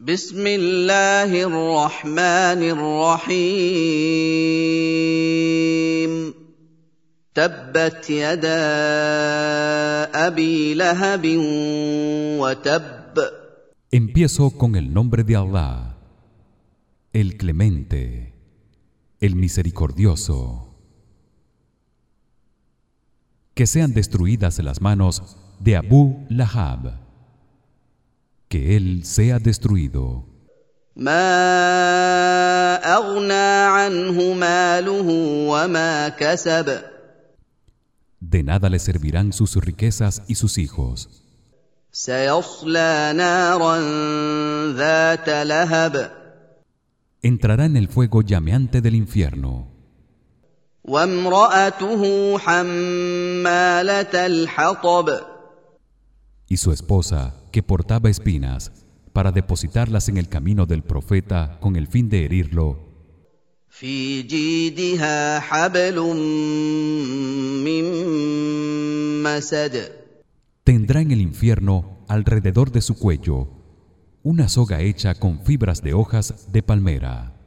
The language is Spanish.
بسم الله الرحمن الرحيم تبت يدا ابي لهب وتب Empiezo con el nombre de Allah, el Clemente, el Misericordioso. Que sean destruidas las manos de Abu Lahab. Que él sea destruido. ما اغنى عنه ماله وما كسب De nada le servirán sus riquezas y sus hijos. سيصلى نارا ذات لهب Entrará en el fuego llameante del infierno. وامراته حماله الحطب y su esposa, que portaba espinas, para depositarlas en el camino del profeta con el fin de herirlo. Tendrá en el infierno alrededor de su cuello una soga hecha con fibras de hojas de palmera.